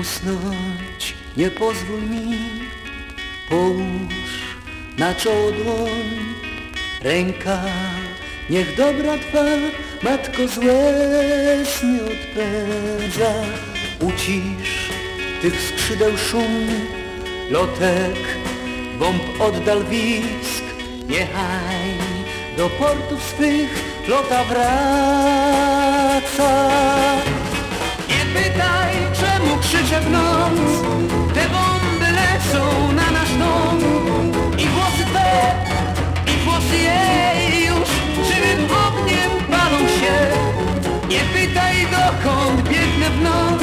usnąć. Nie pozwól mi. Połóż na czoło dłoń Ręka niech dobra twa Matko złe sny odpędza. Ucisz tych skrzydeł szum Lotek, bomb oddal wisk. Niechaj do portów swych flota wraca Nie pytaj dokąd biegnę w noc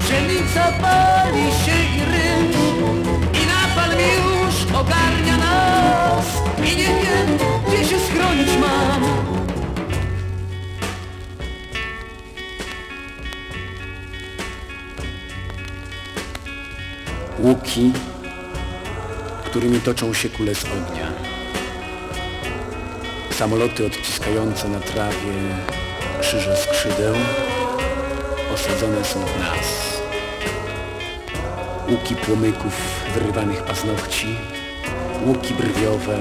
Pszenica pali się i ryż I napal mi już ogarnia nas I nie wiem gdzie się schronić mam. Łuki, którymi toczą się kule z ognia. Samoloty odciskające na trawie krzyże skrzydeł osadzone są w nas. Łuki płomyków wyrywanych paznokci, łuki brwiowe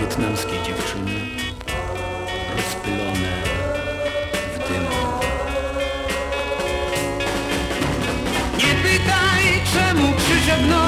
wietnamskiej dziewczyny, rozpylone w dymu. Nie pytaj czemu krzyczę